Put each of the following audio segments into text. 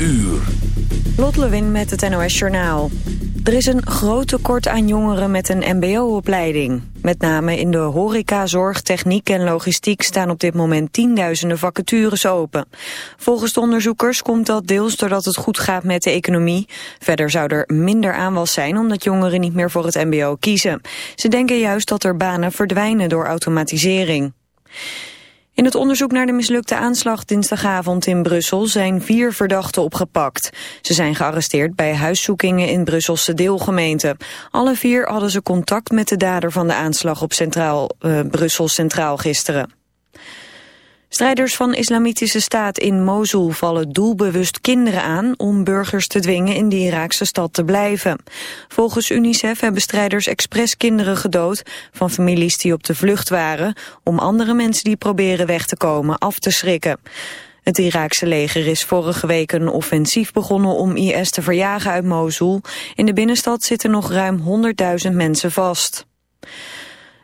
uur. Lot Lewin met het NOS Journaal. Er is een groot tekort aan jongeren met een mbo-opleiding. Met name in de horeca, zorg, techniek en logistiek staan op dit moment tienduizenden vacatures open. Volgens de onderzoekers komt dat deels doordat het goed gaat met de economie. Verder zou er minder aanwas zijn omdat jongeren niet meer voor het mbo kiezen. Ze denken juist dat er banen verdwijnen door automatisering. In het onderzoek naar de mislukte aanslag dinsdagavond in Brussel zijn vier verdachten opgepakt. Ze zijn gearresteerd bij huiszoekingen in Brusselse deelgemeenten. Alle vier hadden ze contact met de dader van de aanslag op Centraal, uh, Brussel Centraal gisteren. Strijders van Islamitische Staat in Mosul vallen doelbewust kinderen aan om burgers te dwingen in de Iraakse stad te blijven. Volgens UNICEF hebben strijders expres kinderen gedood van families die op de vlucht waren om andere mensen die proberen weg te komen af te schrikken. Het Iraakse leger is vorige week een offensief begonnen om IS te verjagen uit Mosul. In de binnenstad zitten nog ruim 100.000 mensen vast.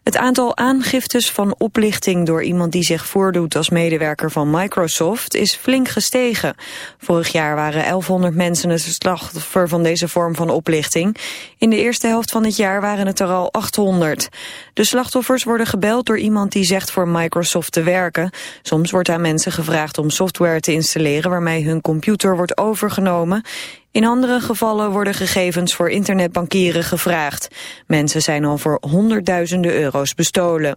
Het aantal aangiftes van oplichting door iemand die zich voordoet als medewerker van Microsoft is flink gestegen. Vorig jaar waren 1100 mensen het slachtoffer van deze vorm van oplichting. In de eerste helft van het jaar waren het er al 800. De slachtoffers worden gebeld door iemand die zegt voor Microsoft te werken. Soms wordt aan mensen gevraagd om software te installeren waarmee hun computer wordt overgenomen. In andere gevallen worden gegevens voor internetbankieren gevraagd. Mensen zijn al voor honderdduizenden euro's bestolen.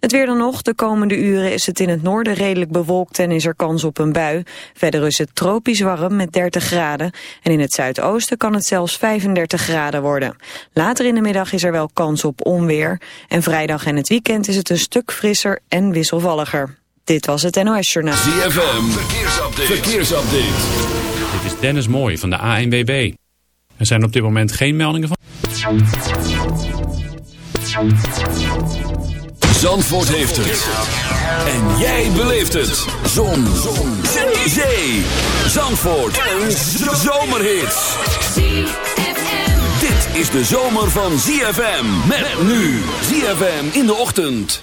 Het weer dan nog. De komende uren is het in het noorden redelijk bewolkt en is er kans op een bui. Verder is het tropisch warm met 30 graden. En in het zuidoosten kan het zelfs 35 graden worden. Later in de middag is er wel kans op onweer. En vrijdag en het weekend is het een stuk frisser en wisselvalliger. Dit was het NOS Journaal. ZFM. Verkeersupdate. Verkeersupdate. Dennis Mooij van de ANWB. Er zijn op dit moment geen meldingen van... Zandvoort heeft het. En jij beleeft het. Zon. Zon. Zee. Zandvoort. Een zomerhit. Dit is de zomer van ZFM. Met nu. ZFM in de ochtend.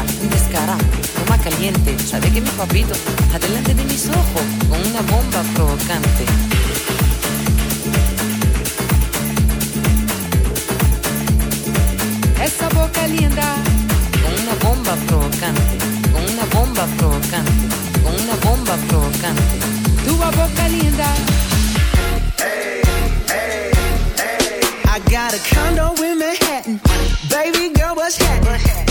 caliente. Sabe que mi papito, adelante de mis ojos, con una bomba provocante. Esa boca linda. Con una bomba provocante, con una bomba provocante, con una bomba provocante. Tu boca linda. Hey, hey, hey. I got a condo in Manhattan. Baby girl, what's happening?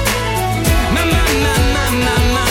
My, my, my, my,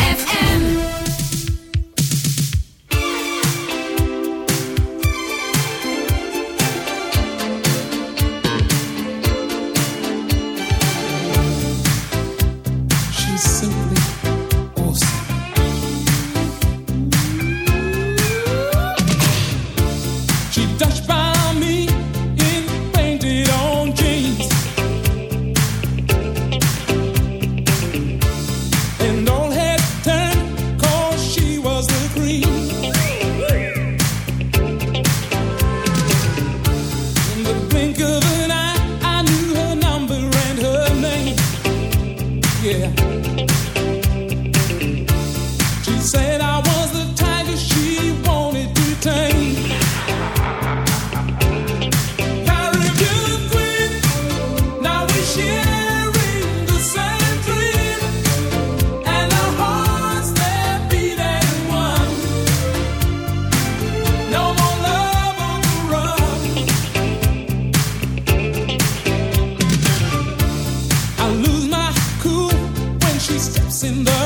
In the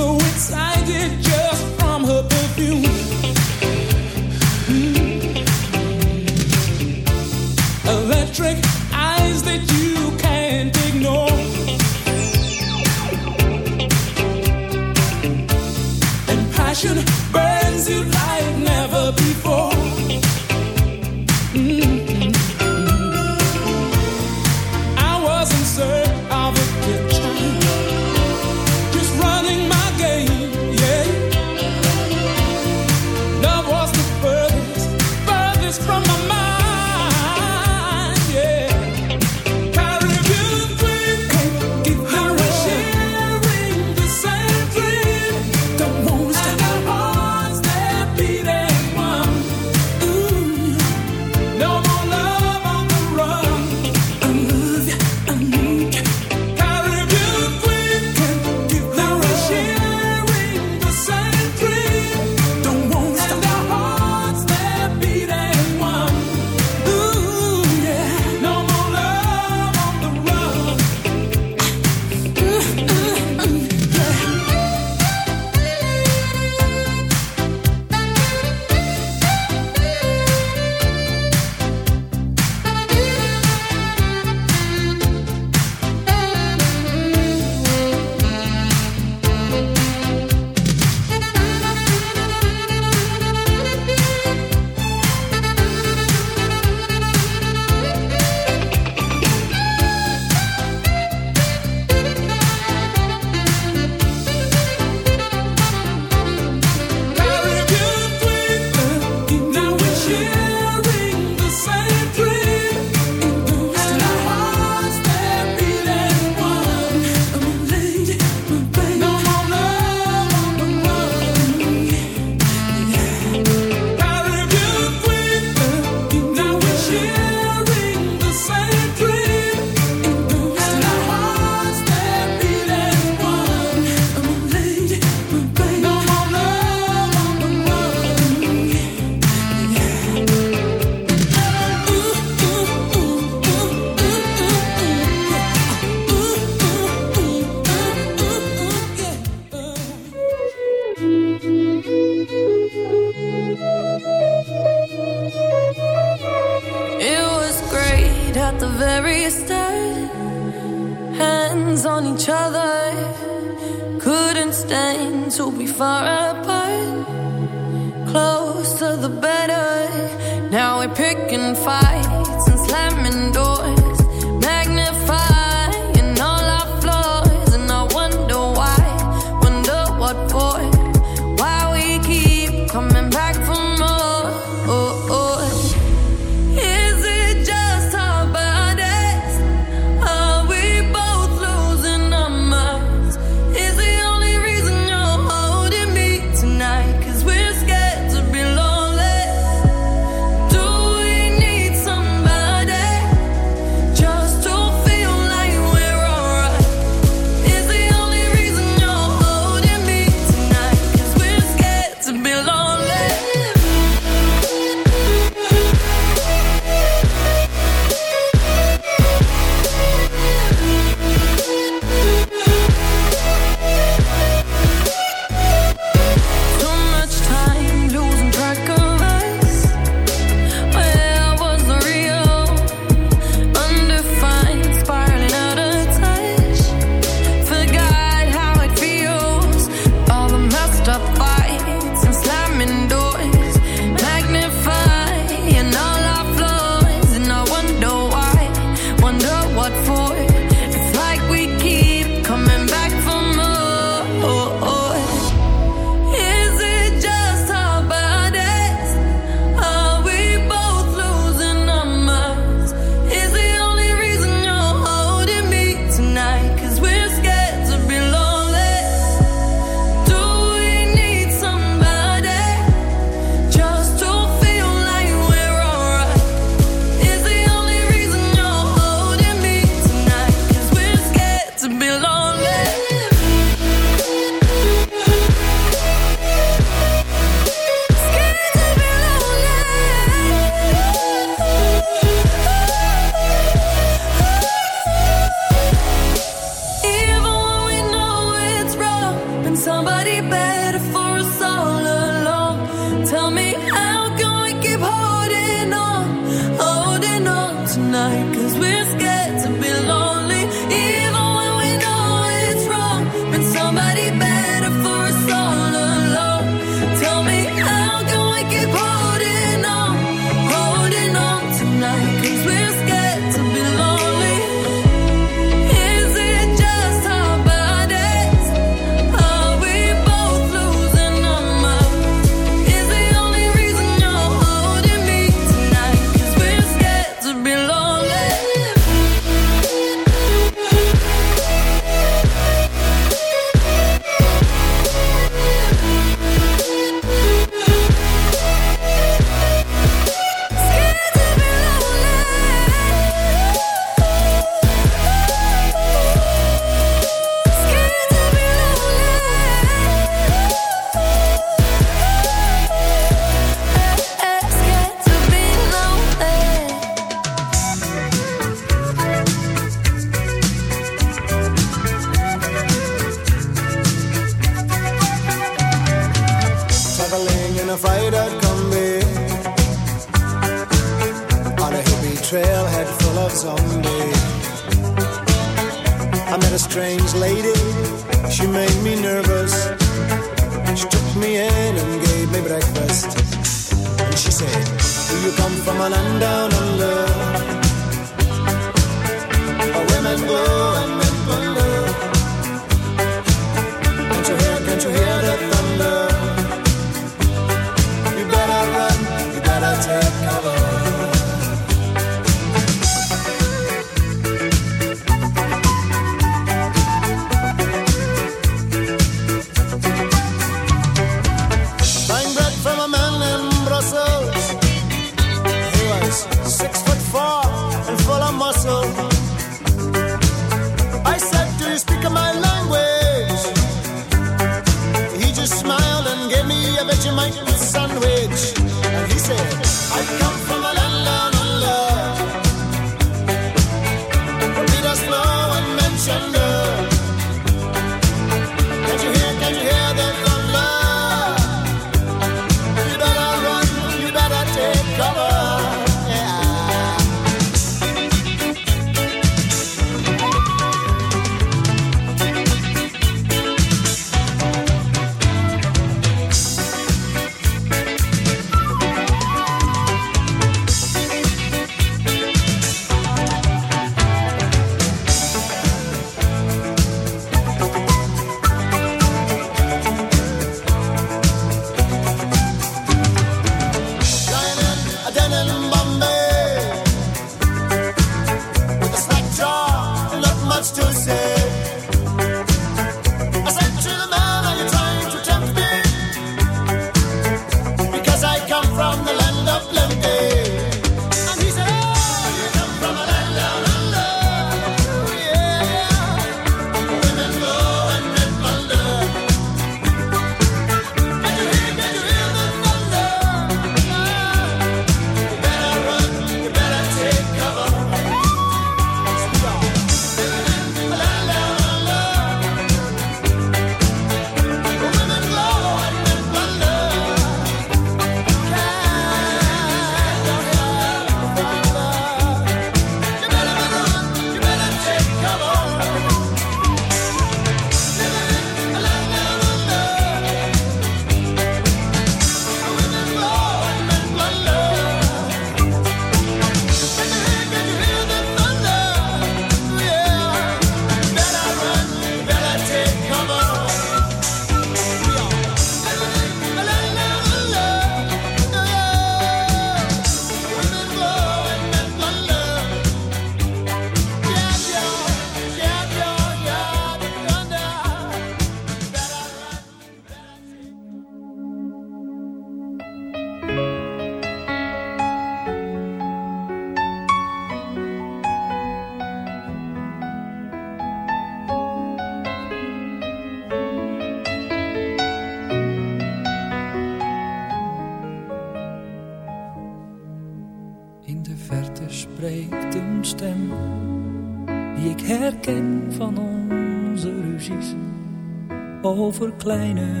kleine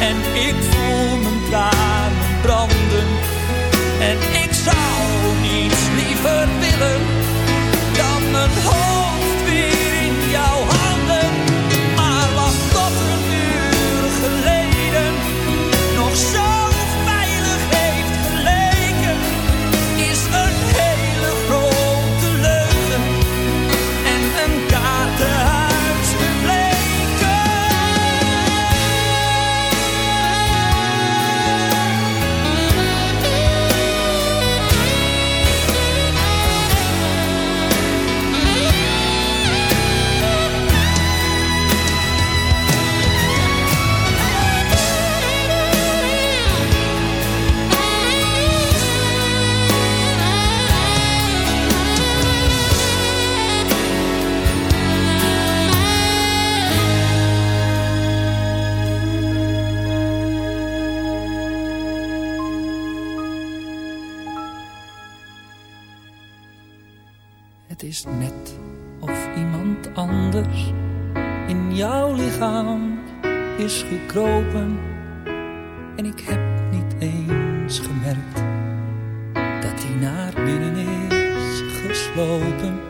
en ik voel mijn tranen branden. En ik zou niets liever en ik heb niet eens gemerkt dat hij naar binnen is geslopen.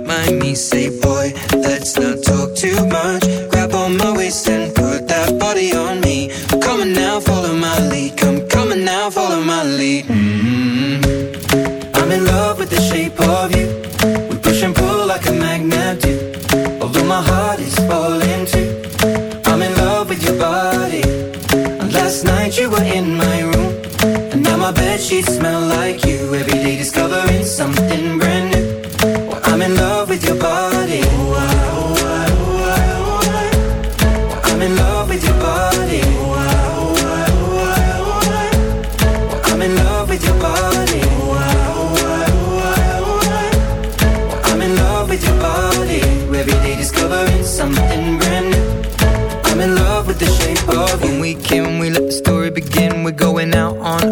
me say, boy, let's not talk too much.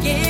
again.